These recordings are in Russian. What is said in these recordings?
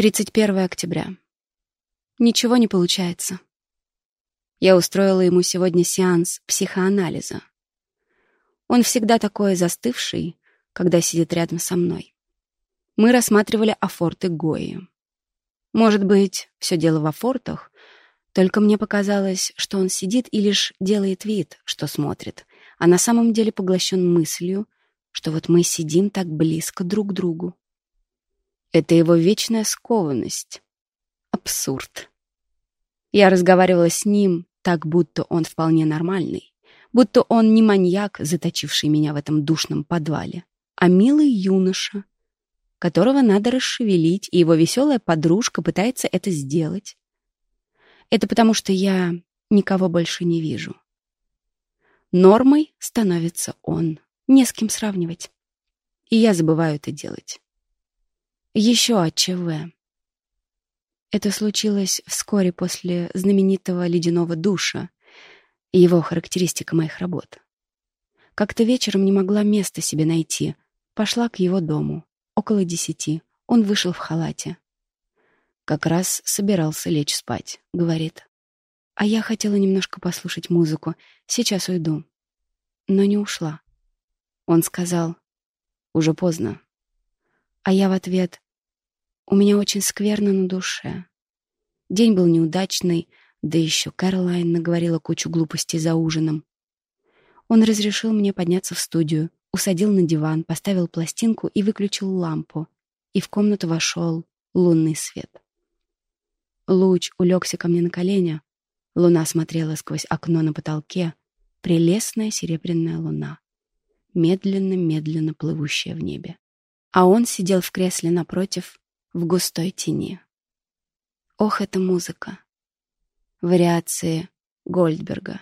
31 октября. Ничего не получается. Я устроила ему сегодня сеанс психоанализа. Он всегда такой застывший, когда сидит рядом со мной. Мы рассматривали афорты Гои. Может быть, все дело в афортах, только мне показалось, что он сидит и лишь делает вид, что смотрит, а на самом деле поглощен мыслью, что вот мы сидим так близко друг к другу. Это его вечная скованность. Абсурд. Я разговаривала с ним так, будто он вполне нормальный, будто он не маньяк, заточивший меня в этом душном подвале, а милый юноша, которого надо расшевелить, и его веселая подружка пытается это сделать. Это потому, что я никого больше не вижу. Нормой становится он, не с кем сравнивать. И я забываю это делать. Еще от ЧВ. Это случилось вскоре после знаменитого ледяного душа и его характеристика моих работ. Как-то вечером не могла места себе найти. Пошла к его дому. Около десяти. Он вышел в халате. Как раз собирался лечь спать, говорит. А я хотела немножко послушать музыку. Сейчас уйду. Но не ушла. Он сказал, уже поздно. А я в ответ, у меня очень скверно на душе. День был неудачный, да еще Кэролайн наговорила кучу глупостей за ужином. Он разрешил мне подняться в студию, усадил на диван, поставил пластинку и выключил лампу, и в комнату вошел лунный свет. Луч улегся ко мне на колени, луна смотрела сквозь окно на потолке, прелестная серебряная луна, медленно-медленно плывущая в небе. А он сидел в кресле напротив, в густой тени. Ох, эта музыка! Вариации Гольдберга.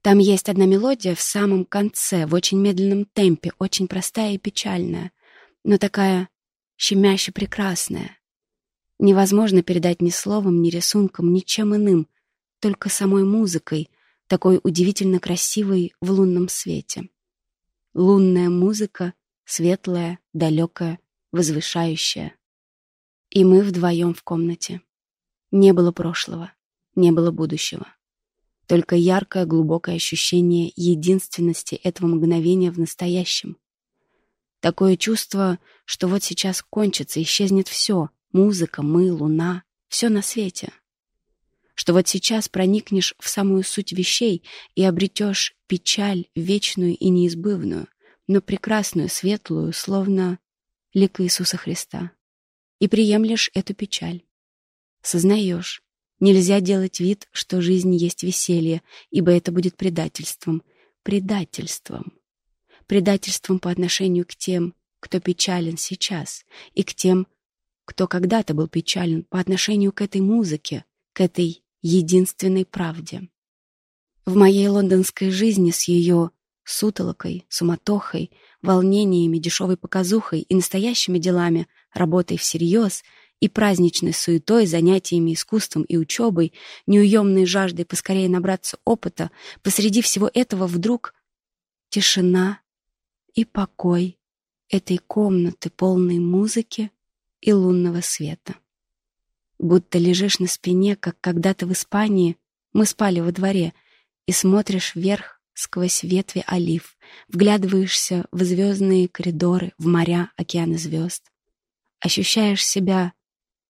Там есть одна мелодия в самом конце, в очень медленном темпе, очень простая и печальная, но такая щемяще прекрасная. Невозможно передать ни словом, ни рисунком, ничем иным, только самой музыкой, такой удивительно красивой в лунном свете. Лунная музыка, светлая, далекая, возвышающая. И мы вдвоем в комнате. Не было прошлого, не было будущего. Только яркое, глубокое ощущение единственности этого мгновения в настоящем. Такое чувство, что вот сейчас кончится, исчезнет все — музыка, мы, луна, все на свете. Что вот сейчас проникнешь в самую суть вещей и обретешь печаль вечную и неизбывную, но прекрасную, светлую, словно лик Иисуса Христа. И приемлешь эту печаль. Сознаешь, Нельзя делать вид, что жизнь есть веселье, ибо это будет предательством. Предательством. Предательством по отношению к тем, кто печален сейчас, и к тем, кто когда-то был печален по отношению к этой музыке, к этой единственной правде. В моей лондонской жизни с ее сутолокой, суматохой, волнениями, дешевой показухой и настоящими делами, работой всерьез — и праздничной суетой, занятиями искусством и учебой, неуемной жаждой поскорее набраться опыта, посреди всего этого вдруг тишина и покой этой комнаты, полной музыки и лунного света. Будто лежишь на спине, как когда-то в Испании мы спали во дворе, и смотришь вверх сквозь ветви олив, вглядываешься в звездные коридоры, в моря, океаны звезд. Ощущаешь себя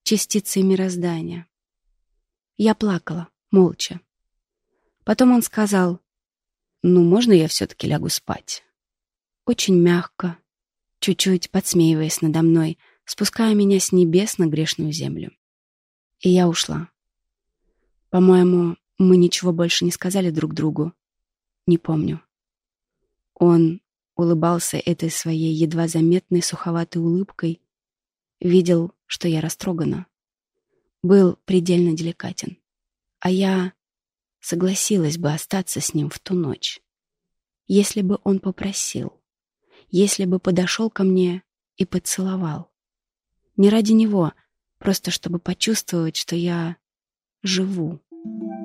частицей мироздания. Я плакала, молча. Потом он сказал, «Ну, можно я все-таки лягу спать?» Очень мягко, чуть-чуть подсмеиваясь надо мной, спуская меня с небес на грешную землю. И я ушла. По-моему, мы ничего больше не сказали друг другу. Не помню. Он улыбался этой своей едва заметной суховатой улыбкой, видел что я растрогана. Был предельно деликатен. А я согласилась бы остаться с ним в ту ночь, если бы он попросил, если бы подошел ко мне и поцеловал. Не ради него, просто чтобы почувствовать, что я живу. Thank you.